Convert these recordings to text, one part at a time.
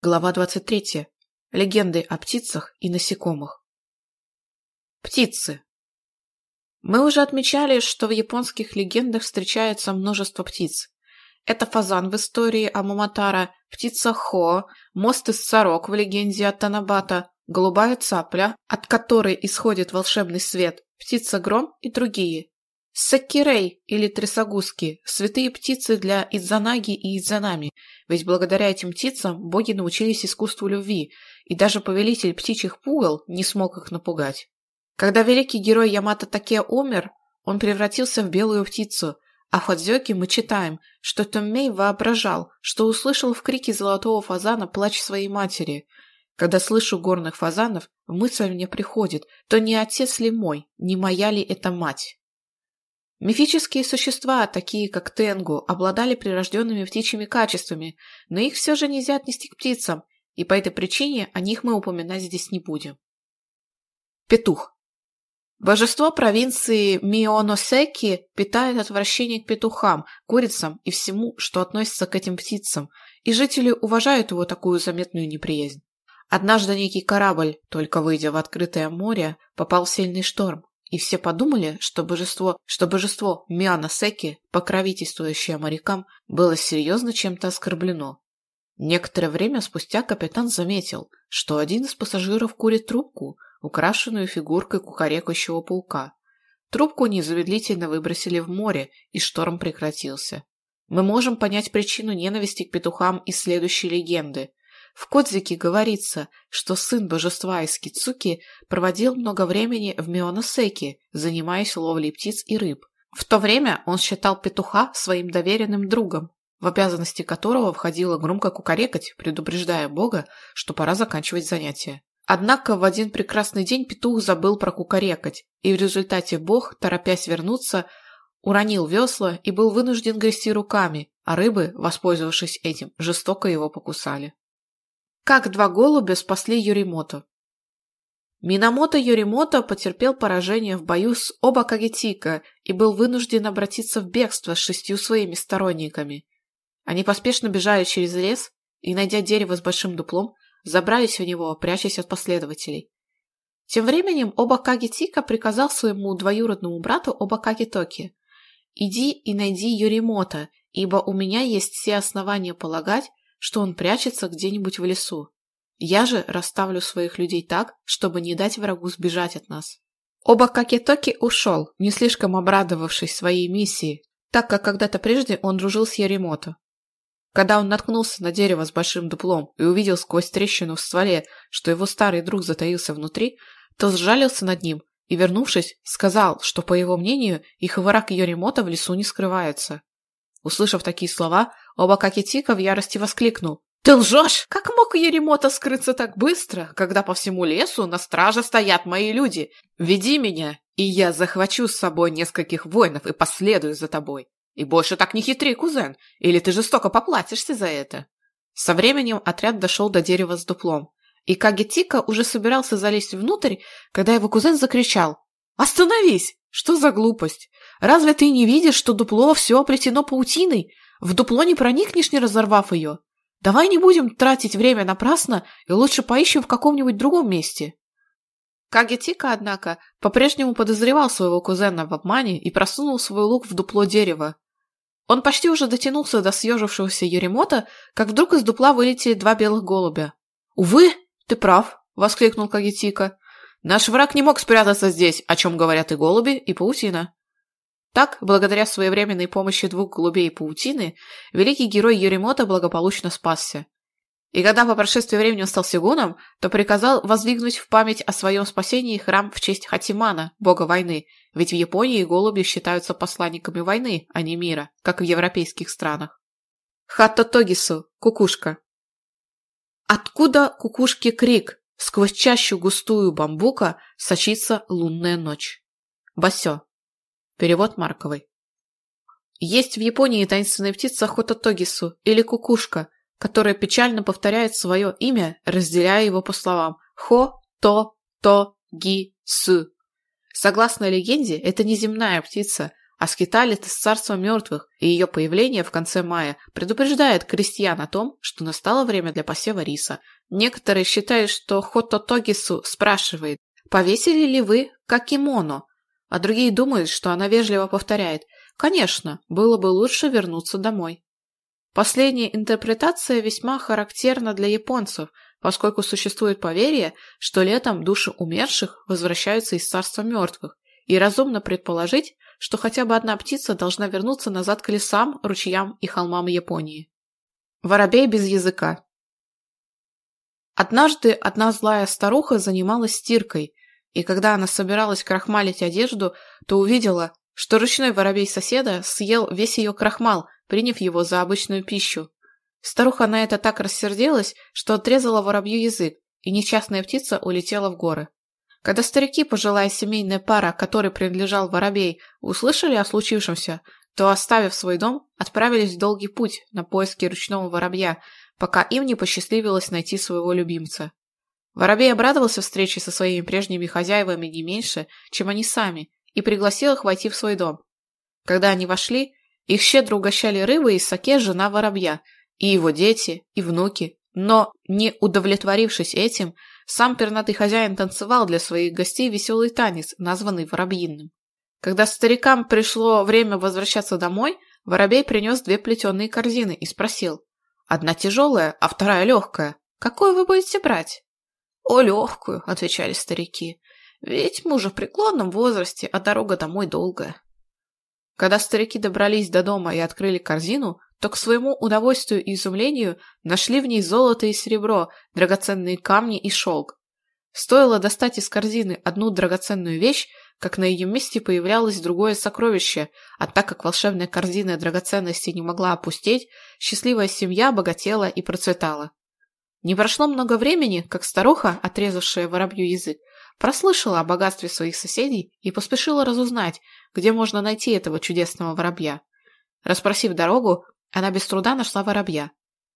Глава 23. Легенды о птицах и насекомых. Птицы. Мы уже отмечали, что в японских легендах встречается множество птиц. Это фазан в истории Амаматара, птица Хо, мост из сорок в легенде о Танабата, голубая цапля, от которой исходит волшебный свет, птица Гром и другие. Сакирей или трясогузки, святые птицы для Идзанаги и Идзанами, ведь благодаря этим птицам боги научились искусству любви, и даже повелитель птичьих пугал не смог их напугать. Когда великий герой Ямато Таке умер, он превратился в белую птицу, а в Хадзёке мы читаем, что Томмей воображал, что услышал в крике золотого фазана плач своей матери. Когда слышу горных фазанов, мысль мне приходит, то не отец ли мой, не моя ли это мать? Мифические существа, такие как Тенгу, обладали прирожденными птичьими качествами, но их все же нельзя отнести к птицам, и по этой причине о них мы упоминать здесь не будем. Петух. Божество провинции Мионосеки питает отвращение к петухам, курицам и всему, что относится к этим птицам, и жители уважают его такую заметную неприязнь. Однажды некий корабль, только выйдя в открытое море, попал в сильный шторм. И все подумали, что божество, что божество Мианасеки, покровительствующее морякам, было серьезно чем-то оскорблено. Некоторое время спустя капитан заметил, что один из пассажиров курит трубку, украшенную фигуркой кукарекающего паука. Трубку незамедлительно выбросили в море, и шторм прекратился. Мы можем понять причину ненависти к петухам из следующей легенды. В Кодзике говорится, что сын божества Искицуки проводил много времени в Мионосеке, занимаясь ловлей птиц и рыб. В то время он считал петуха своим доверенным другом, в обязанности которого входило громко кукарекать, предупреждая Бога, что пора заканчивать занятия. Однако в один прекрасный день петух забыл про кукарекать, и в результате Бог, торопясь вернуться, уронил весла и был вынужден грести руками, а рыбы, воспользовавшись этим, жестоко его покусали как два голубя спасли Юримоту. Минамото Юримото потерпел поражение в бою с оба Кагетика и был вынужден обратиться в бегство с шестью своими сторонниками. Они поспешно бежали через лес и, найдя дерево с большим дуплом, забрались в него, прячась от последователей. Тем временем Обакаги Тика приказал своему двоюродному брату Обакаги Токи «Иди и найди Юримота, ибо у меня есть все основания полагать, что он прячется где-нибудь в лесу. Я же расставлю своих людей так, чтобы не дать врагу сбежать от нас. Оба Какетоки ушел, не слишком обрадовавшись своей миссии, так как когда-то прежде он дружил с Яримото. Когда он наткнулся на дерево с большим дуплом и увидел сквозь трещину в стволе, что его старый друг затаился внутри, то сжалился над ним и, вернувшись, сказал, что, по его мнению, их враг Йоримото в лесу не скрывается. Услышав такие слова, оба Какетика в ярости воскликнул. «Ты лжешь! Как мог Еремото скрыться так быстро, когда по всему лесу на страже стоят мои люди? Веди меня, и я захвачу с собой нескольких воинов и последую за тобой. И больше так не хитри, кузен, или ты жестоко поплатишься за это». Со временем отряд дошел до дерева с дуплом, и Кагетика уже собирался залезть внутрь, когда его кузен закричал. «Остановись! Что за глупость? Разве ты не видишь, что дупло все оплетено паутиной? В дупло не проникнешь, не разорвав ее. Давай не будем тратить время напрасно и лучше поищем в каком-нибудь другом месте. Кагетика, однако, по-прежнему подозревал своего кузена в обмане и просунул свой лук в дупло дерева. Он почти уже дотянулся до съежившегося Еремота, как вдруг из дупла вылетели два белых Так, благодаря своевременной помощи двух голубей и паутины, великий герой Юримото благополучно спасся. И когда по прошествии времени он стал сигуном, то приказал воздвигнуть в память о своем спасении храм в честь Хатимана, бога войны, ведь в Японии голуби считаются посланниками войны, а не мира, как в европейских странах. Хатто Тогису, кукушка. Откуда кукушки крик? Сквозь чащу густую бамбука сочится лунная ночь. Басё. Перевод Марковой. Есть в Японии таинственная птица Хототогису или кукушка, которая печально повторяет свое имя, разделяя его по словам Хо-то-то-ги-су. Согласно легенде, это неземная птица, а скиталец из царства мертвых, и ее появление в конце мая предупреждает крестьян о том, что настало время для посева риса. Некоторые считают, что Хототогису спрашивает, повесили ли вы какимоно, а другие думают, что она вежливо повторяет, конечно, было бы лучше вернуться домой. Последняя интерпретация весьма характерна для японцев, поскольку существует поверье, что летом души умерших возвращаются из царства мертвых, и разумно предположить, что хотя бы одна птица должна вернуться назад к лесам, ручьям и холмам Японии. Воробей без языка Однажды одна злая старуха занималась стиркой, и когда она собиралась крахмалить одежду, то увидела, что ручной воробей соседа съел весь ее крахмал, приняв его за обычную пищу. Старуха на это так рассердилась, что отрезала воробью язык, и несчастная птица улетела в горы. Когда старики, пожилая семейная пара, которой принадлежал воробей, услышали о случившемся, то, оставив свой дом, отправились в долгий путь на поиски ручного воробья, пока им не посчастливилось найти своего любимца. Воробей обрадовался встрече со своими прежними хозяевами не меньше, чем они сами, и пригласил их войти в свой дом. Когда они вошли, их щедро угощали рыбы и саке жена воробья, и его дети, и внуки. Но, не удовлетворившись этим, сам пернатый хозяин танцевал для своих гостей веселый танец, названный воробьиным. Когда старикам пришло время возвращаться домой, воробей принес две плетеные корзины и спросил. «Одна тяжелая, а вторая легкая. Какую вы будете брать?» «О, легкую», — отвечали старики. «Ведь мы уже в преклонном возрасте, а дорога домой долгая». Когда старики добрались до дома и открыли корзину, то к своему удовольствию и изумлению нашли в ней золото и серебро, драгоценные камни и шелк. Стоило достать из корзины одну драгоценную вещь, как на ее месте появлялось другое сокровище, а так как волшебная корзина драгоценностей не могла опустеть, счастливая семья богатела и процветала. Не прошло много времени, как старуха, отрезавшая воробью язык, прослышала о богатстве своих соседей и поспешила разузнать, где можно найти этого чудесного воробья. Распросив дорогу, она без труда нашла воробья.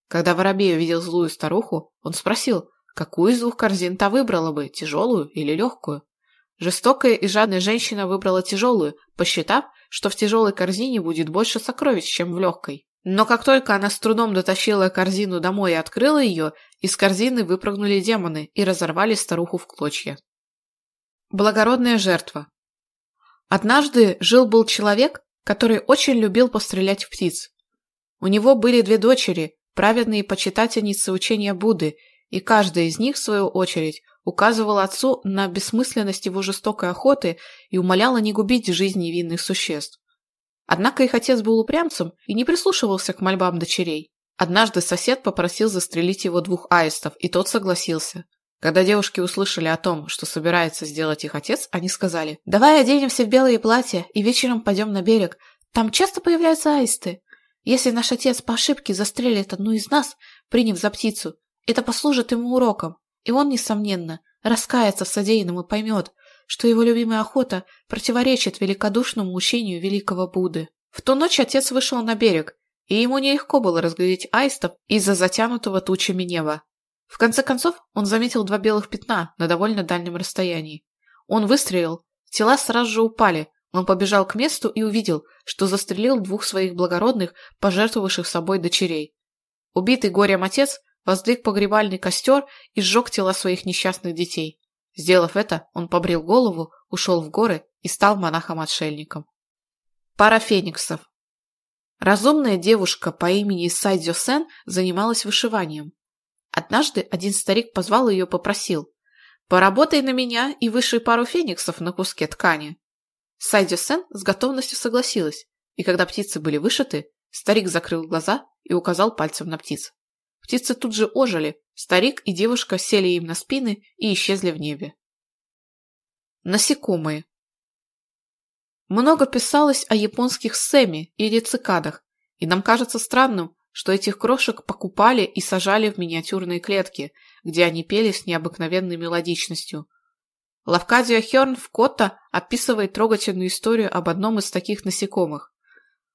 Когда воробей увидел злую старуху, он спросил, какую из двух корзин та выбрала бы, тяжелую или легкую. Жестокая и жадная женщина выбрала тяжелую, посчитав, что в тяжелой корзине будет больше сокровищ, чем в легкой. Но как только она с трудом дотащила корзину домой и открыла ее, из корзины выпрыгнули демоны и разорвали старуху в клочья. Благородная жертва Однажды жил-был человек, который очень любил пострелять в птиц. У него были две дочери, праведные почитательницы учения Будды, и каждая из них, в свою очередь, указывала отцу на бессмысленность его жестокой охоты и умоляла не губить жизнь невинных существ. Однако их отец был упрямцем и не прислушивался к мольбам дочерей. Однажды сосед попросил застрелить его двух аистов, и тот согласился. Когда девушки услышали о том, что собирается сделать их отец, они сказали «Давай оденемся в белые платья и вечером пойдем на берег. Там часто появляются аисты. Если наш отец по ошибке застрелит одну из нас, приняв за птицу, это послужит ему уроком, и он, несомненно, раскается в содеянном и поймет, что его любимая охота противоречит великодушному учению великого Будды. В ту ночь отец вышел на берег, и ему нелегко было разглядеть аистов из-за затянутого тучами неба. В конце концов, он заметил два белых пятна на довольно дальнем расстоянии. Он выстрелил, тела сразу же упали, он побежал к месту и увидел, что застрелил двух своих благородных, пожертвовавших собой дочерей. Убитый горем отец возлег погребальный костер и сжег тела своих несчастных детей. Сделав это, он побрил голову, ушел в горы и стал монахом-отшельником. Пара фениксов. Разумная девушка по имени Исай Дзюсен занималась вышиванием. Однажды один старик позвал ее и попросил «Поработай на меня и вышей пару фениксов на куске ткани». Сай Дзюсен с готовностью согласилась, и когда птицы были вышиты, старик закрыл глаза и указал пальцем на птиц птицы тут же ожили, старик и девушка сели им на спины и исчезли в небе. Насекомые. Много писалось о японских сэми или цикадах, и нам кажется странным, что этих крошек покупали и сажали в миниатюрные клетки, где они пели с необыкновенной мелодичностью. Лавказио Хёрн в Кота описывает трогательную историю об одном из таких насекомых.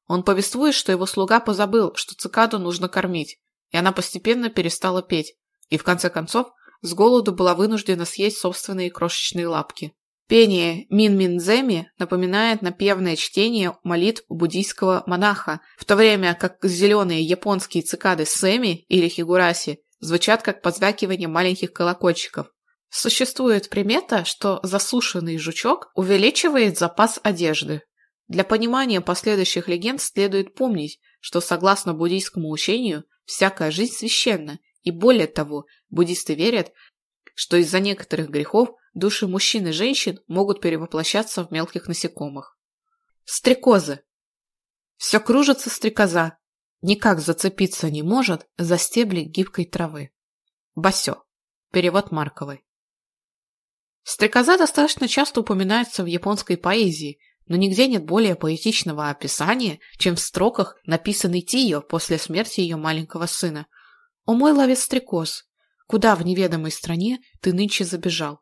Он повествует, что его слуга позабыл, что цикаду нужно кормить, и она постепенно перестала петь, и в конце концов с голоду была вынуждена съесть собственные крошечные лапки. Пение Мин-Минземи напоминает напевное чтение молитв буддийского монаха, в то время как зеленые японские цикады Сэми или Хигураси звучат как позвякивание маленьких колокольчиков. Существует примета, что засушенный жучок увеличивает запас одежды. Для понимания последующих легенд следует помнить, что согласно буддийскому учению, всякая жизнь священна, и более того, буддисты верят, что из-за некоторых грехов души мужчин и женщин могут перевоплощаться в мелких насекомых. Стрекозы. Все кружится стрекоза, никак зацепиться не может за стебли гибкой травы. Басё. Перевод Марковой. Стрекоза достаточно часто упоминается в японской поэзии, но нигде нет более поэтичного описания, чем в строках, написанной Тио после смерти ее маленького сына. «О мой ловец стрекоз, куда в неведомой стране ты нынче забежал?»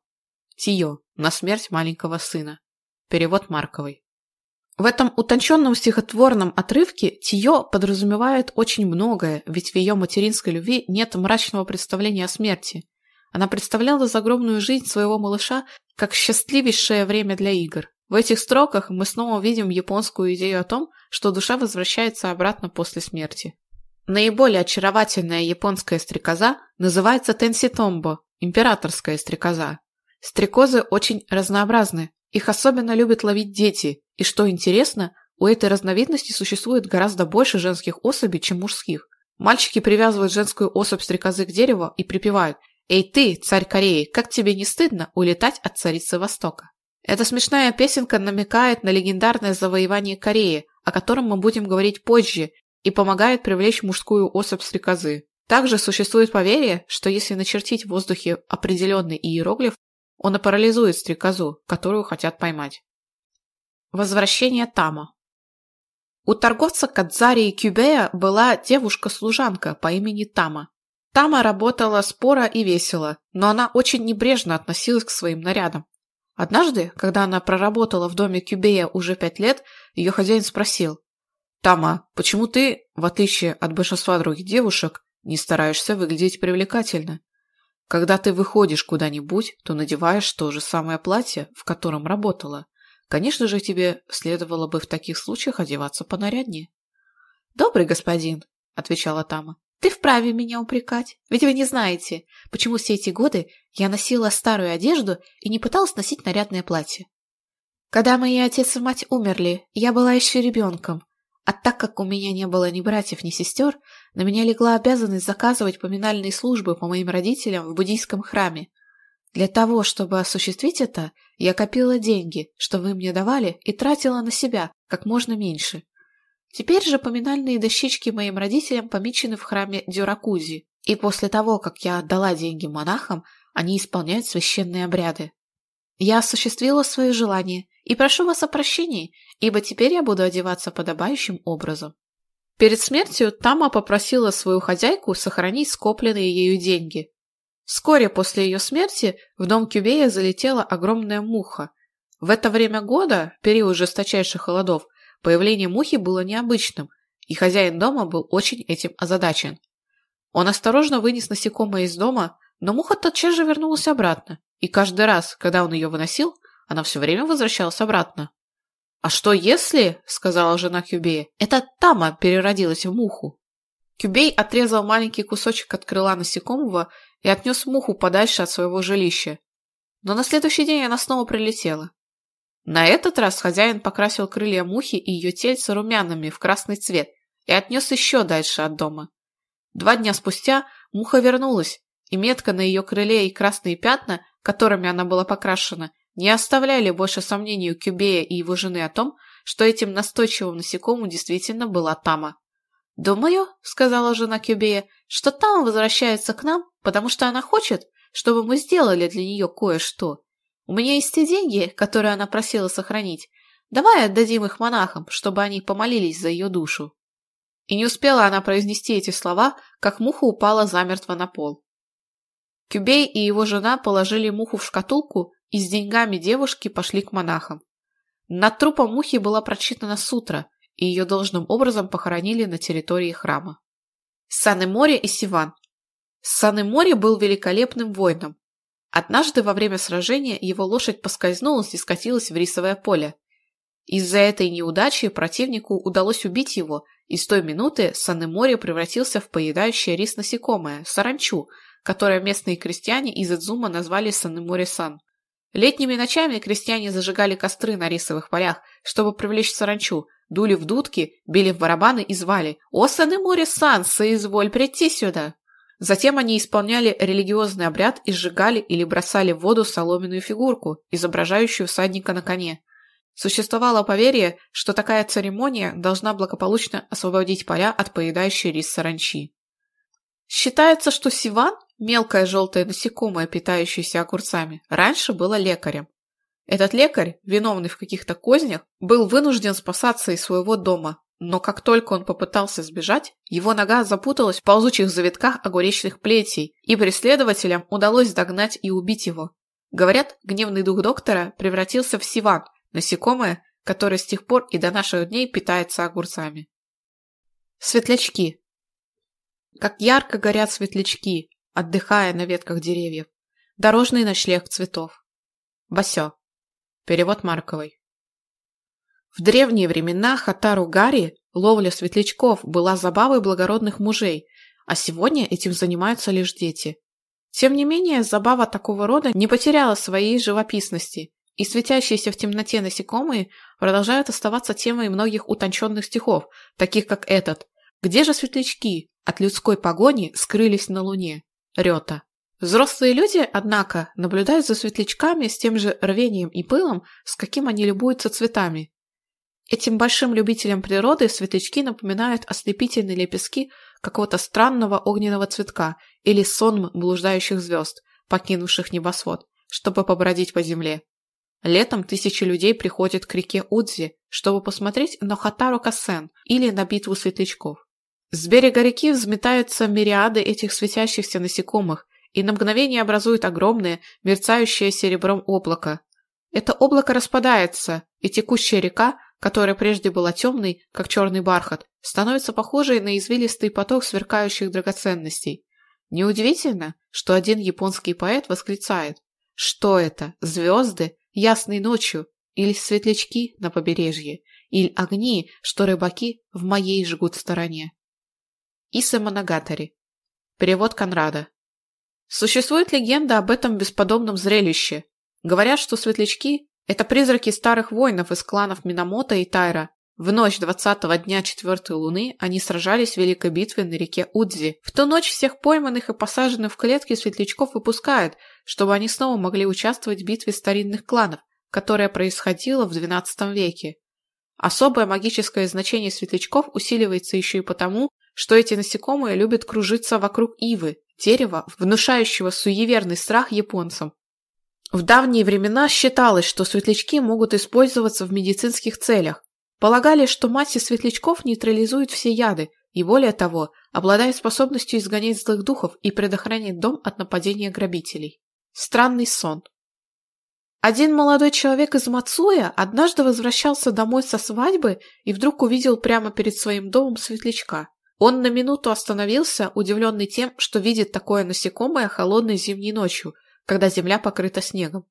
Тио. На смерть маленького сына. Перевод Марковой. В этом утонченном стихотворном отрывке Тио подразумевает очень многое, ведь в ее материнской любви нет мрачного представления о смерти. Она представляла загробную жизнь своего малыша как счастливейшее время для игр. В этих строках мы снова видим японскую идею о том, что душа возвращается обратно после смерти. Наиболее очаровательная японская стрекоза называется Тенситомбо, императорская стрекоза. Стрекозы очень разнообразны. Их особенно любят ловить дети. И что интересно, у этой разновидности существует гораздо больше женских особей, чем мужских. Мальчики привязывают женскую особь стрекозы к дереву и припевают «Эй ты, царь Кореи, как тебе не стыдно улетать от царицы Востока?» Эта смешная песенка намекает на легендарное завоевание Кореи, о котором мы будем говорить позже, и помогает привлечь мужскую особь стрекозы. Также существует поверье, что если начертить в воздухе определенный иероглиф, он и парализует стрекозу, которую хотят поймать. Возвращение Тама У торговца Кадзари и Кюбея была девушка-служанка по имени Тама. Тама работала споро и весело, но она очень небрежно относилась к своим нарядам. Однажды, когда она проработала в доме Кюбея уже пять лет, ее хозяин спросил, «Тама, почему ты, в отличие от большинства других девушек, не стараешься выглядеть привлекательно? Когда ты выходишь куда-нибудь, то надеваешь то же самое платье, в котором работала. Конечно же, тебе следовало бы в таких случаях одеваться понаряднее. «Добрый господин», — отвечала Тама, — «ты вправе меня упрекать, ведь вы не знаете, почему все эти годы я носила старую одежду и не пыталась носить нарядное платье. Когда мои отец и мать умерли, я была еще ребенком, а так как у меня не было ни братьев, ни сестер, на меня легла обязанность заказывать поминальные службы по моим родителям в буддийском храме. Для того, чтобы осуществить это, я копила деньги, что вы мне давали, и тратила на себя как можно меньше. Теперь же поминальные дощечки моим родителям помечены в храме Дзюракузи, и после того, как я отдала деньги монахам, они исполняют священные обряды. Я осуществила свое желание и прошу вас о прощении, ибо теперь я буду одеваться подобающим образом. Перед смертью Тама попросила свою хозяйку сохранить скопленные ею деньги. Вскоре после ее смерти в дом Кюбея залетела огромная муха. В это время года, период жесточайших холодов, Появление мухи было необычным, и хозяин дома был очень этим озадачен. Он осторожно вынес насекомое из дома, но муха тотчас же вернулась обратно, и каждый раз, когда он ее выносил, она все время возвращалась обратно. «А что если, — сказала жена Кюбея, — эта тама переродилась в муху?» Кюбей отрезал маленький кусочек от крыла насекомого и отнес муху подальше от своего жилища. Но на следующий день она снова прилетела. На этот раз хозяин покрасил крылья мухи и ее тельце румянами в красный цвет и отнес еще дальше от дома. Два дня спустя муха вернулась, и метка на ее крыле и красные пятна, которыми она была покрашена, не оставляли больше сомнений у Кюбея и его жены о том, что этим настойчивым насекомым действительно была Тама. «Думаю», — сказала жена Кюбея, — «что Тама возвращается к нам, потому что она хочет, чтобы мы сделали для нее кое-что. У меня есть те деньги, которые она просила сохранить. Давай отдадим их монахам, чтобы они помолились за ее душу». И не успела она произнести эти слова, как муха упала замертво на пол. Кюбей и его жена положили муху в шкатулку и с деньгами девушки пошли к монахам. Над трупом мухи была Однажды во время сражения его лошадь поскользнулась и скатилась в рисовое поле. Из-за этой неудачи противнику удалось убить его, и с той минуты Санемори превратился в поедающее рис насекомое – саранчу, которое местные крестьяне из Эдзума назвали Санемори-сан. Летними ночами крестьяне зажигали костры на рисовых полях, чтобы привлечь саранчу, дули в дудки, били в барабаны и звали «О, Санемори-сан, соизволь прийти сюда!» Затем они исполняли религиозный обряд и сжигали или бросали в воду соломенную фигурку, изображающую всадника на коне. Существовало поверье, что такая церемония должна благополучно освободить поля от поедающей рис саранчи. Считается, что сиван, мелкое желтое насекомое, питающееся огурцами, раньше было лекарем. Этот лекарь, виновный в каких-то кознях, был вынужден спасаться из своего дома, но как только он попытался сбежать, его нога запуталась в ползучих завитках огуречных плетей, и преследователям удалось догнать и убить его. Говорят, гневный дух доктора превратился в сиван, насекомое, которое с тех пор и до наших дней питается огурцами. Светлячки. Как ярко горят светлячки, отдыхая на ветках деревьев. Дорожный ночлег цветов. Басё. Перевод Марковой. В древние времена Хатару Гари ловля светлячков была забавой благородных мужей, а сегодня этим занимаются лишь дети. Тем не менее, забава такого рода не потеряла своей живописности, и светящиеся в темноте насекомые продолжают оставаться темой многих утонченных стихов, таких как этот «Где же светлячки? От людской погони скрылись на луне». Рета. Взрослые люди, однако, наблюдают за светлячками с тем же рвением и пылом, с каким они любуются цветами. Этим большим любителям природы светлячки напоминают ослепительные лепестки какого-то странного огненного цветка или сонм блуждающих звезд, покинувших небосвод, чтобы побродить по земле. Летом тысячи людей приходят к реке Удзи, чтобы посмотреть на Хатару Касен или на битву светлячков. С берега реки взметаются мириады этих светящихся насекомых и на мгновение образуют огромное, мерцающее серебром облако. Это облако распадается, и текущая река которая прежде была темной, как черный бархат, становится похожей на извилистый поток сверкающих драгоценностей. Неудивительно, что один японский поэт восклицает «Что это? Звезды? Ясной ночью? Или светлячки на побережье? Или огни, что рыбаки в моей жгут стороне?» Иса Моногатари. Перевод Конрада. Существует легенда об этом бесподобном зрелище. Говорят, что светлячки это призраки старых воинов из кланов Минамото и Тайра. В ночь двадцатого дня четвертой луны они сражались в великой битве на реке Удзи. В ту ночь всех пойманных и посаженных в клетки светлячков выпускают, чтобы они снова могли участвовать в битве старинных кланов, которая происходила в XII веке. Особое магическое значение светлячков усиливается еще и потому, что эти насекомые любят кружиться вокруг ивы, дерева, внушающего суеверный страх японцам. В давние времена считалось, что светлячки могут использоваться в медицинских целях. Полагали, что масса светлячков нейтрализует все яды и, более того, обладает способностью изгонять злых духов и предохранять дом от нападения грабителей. Странный сон. Один молодой человек из Мацуя однажды возвращался домой со свадьбы и вдруг увидел прямо перед своим домом светлячка. Он на минуту остановился, удивленный тем, что видит такое насекомое холодной зимней ночью – когда земля покрыта снегом.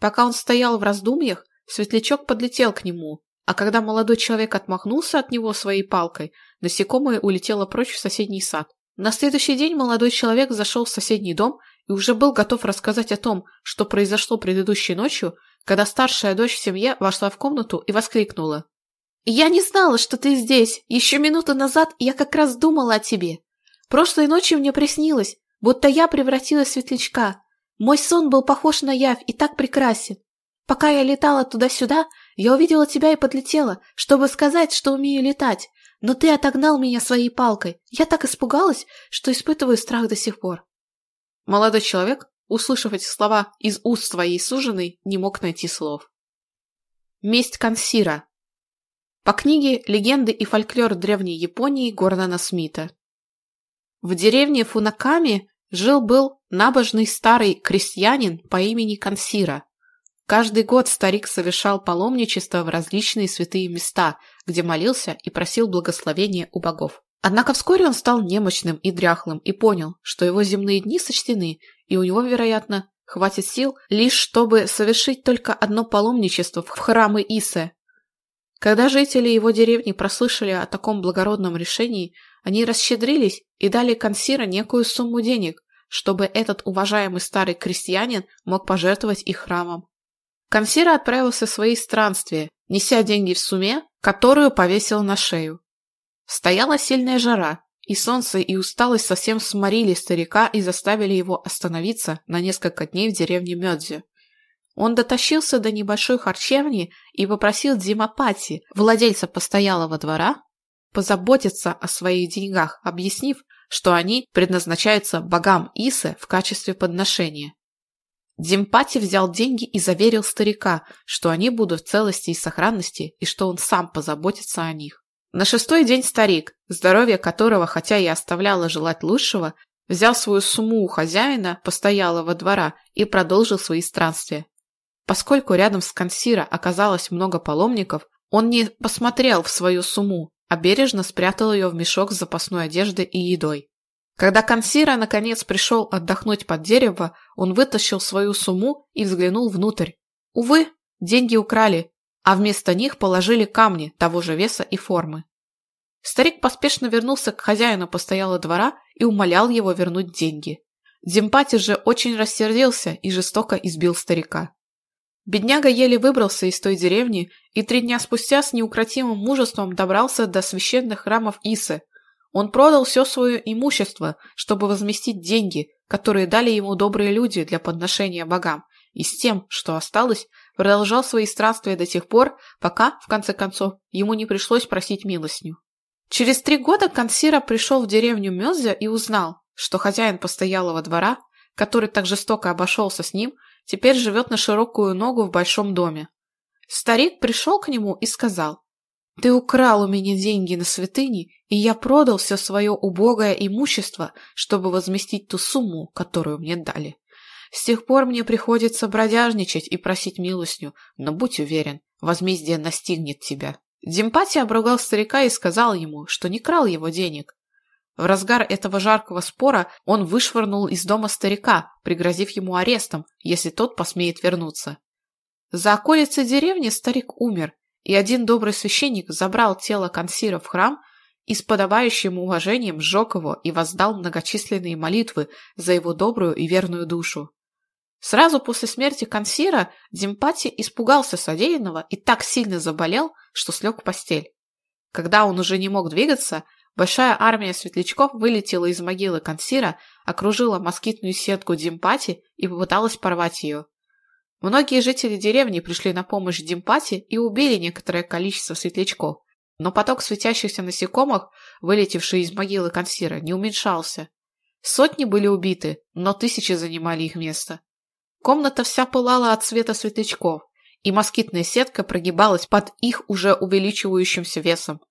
Пока он стоял в раздумьях, светлячок подлетел к нему, а когда молодой человек отмахнулся от него своей палкой, насекомое улетело прочь в соседний сад. На следующий день молодой человек зашел в соседний дом и уже был готов рассказать о том, что произошло предыдущей ночью, когда старшая дочь в семье вошла в комнату и воскликнула. «Я не знала, что ты здесь. Еще минуту назад я как раз думала о тебе. Прошлой ночью мне приснилось, будто я превратилась в светлячка, мой сон был похож на явь и так прекрасен. Пока я летала туда-сюда, я увидела тебя и подлетела, чтобы сказать, что умею летать, но ты отогнал меня своей палкой. Я так испугалась, что испытываю страх до сих пор. Молодой человек, услышав эти слова из уст своей суженой, не мог найти слов. Месть Кансира. По книге «Легенды и фольклор древней Японии» Гордона Жил был набожный старый крестьянин по имени Консира. Каждый год старик совершал паломничество в различные святые места, где молился и просил благословения у богов. Однако вскоре он стал немощным и дряхлым и понял, что его земные дни сочтены, и у него, вероятно, хватит сил лишь чтобы совершить только одно паломничество в храмы Исе. Когда жители его деревни прослышали о таком благородном решении – они расщедрились и дали консира некую сумму денег, чтобы этот уважаемый старый крестьянин мог пожертвовать их храмом. Консира отправился в свои странствия, неся деньги в суме, которую повесил на шею. Стояла сильная жара, и солнце и усталость совсем сморили старика и заставили его остановиться на несколько дней в деревне Мёдзи. Он дотащился до небольшой харчевни и попросил Дзимапати, владельца постоялого двора, позаботиться о своих деньгах, объяснив, что они предназначаются богам Исы в качестве подношения. Демпати взял деньги и заверил старика, что они будут в целости и сохранности и что он сам позаботится о них. На шестой день старик, здоровье которого, хотя и оставляло желать лучшего, взял свою сумму у хозяина, постоялого двора и продолжил свои странствия. Поскольку рядом с Кансира оказалось много паломников, он не посмотрел в свою сумму, а бережно спрятал ее в мешок с запасной одеждой и едой. Когда консира наконец пришел отдохнуть под дерево, он вытащил свою сумму и взглянул внутрь. Увы, деньги украли, а вместо них положили камни того же веса и формы. Старик поспешно вернулся к хозяину постоялого двора и умолял его вернуть деньги. Демпати же очень рассердился и жестоко избил старика. Бедняга еле выбрался из той деревни и три дня спустя с неукротимым мужеством добрался до священных храмов Исы. Он продал все свое имущество, чтобы возместить деньги, которые дали ему добрые люди для подношения богам, и с тем, что осталось, продолжал свои странствия до тех пор, пока, в конце концов, ему не пришлось просить милостню. Через три года Консира пришел в деревню Меззя и узнал, что хозяин постоялого двора, который так жестоко обошелся с ним, теперь живет на широкую ногу в большом доме. Старик пришел к нему и сказал, «Ты украл у меня деньги на святыни, и я продал все свое убогое имущество, чтобы возместить ту сумму, которую мне дали. С тех пор мне приходится бродяжничать и просить милостню, но будь уверен, возмездие настигнет тебя». Димпати обругал старика и сказал ему, что не крал его денег. В разгар этого жаркого спора он вышвырнул из дома старика, пригрозив ему арестом, если тот посмеет вернуться. За околицей деревни старик умер, и один добрый священник забрал тело консира в храм и с подобающим уважением сжег его и воздал многочисленные молитвы за его добрую и верную душу. Сразу после смерти консира Димпати испугался содеянного и так сильно заболел, что слег в постель. Когда он уже не мог двигаться, Большая армия светлячков вылетела из могилы Консира, окружила москитную сетку Димпати и попыталась порвать ее. Многие жители деревни пришли на помощь Димпати и убили некоторое количество светлячков, но поток светящихся насекомых, вылетевший из могилы Консира, не уменьшался. Сотни были убиты, но тысячи занимали их место. Комната вся пылала от света светлячков, и москитная сетка прогибалась под их уже увеличивающимся весом –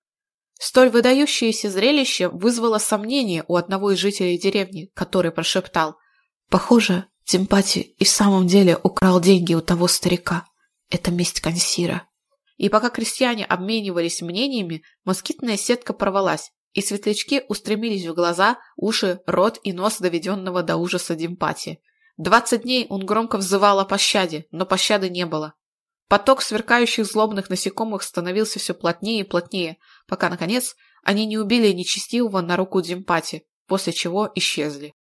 Столь выдающееся зрелище вызвало сомнение у одного из жителей деревни, который прошептал. «Похоже, Тимпати и в самом деле украл деньги у того старика. Это месть консира». И пока крестьяне обменивались мнениями, москитная сетка порвалась, и светлячки устремились в глаза, уши, рот и нос доведенного до ужаса Димпати. Двадцать дней он громко взывал о пощаде, но пощады не было. Поток сверкающих злобных насекомых становился все плотнее и плотнее, пока, наконец, они не убили нечестивого на руку Димпати, после чего исчезли.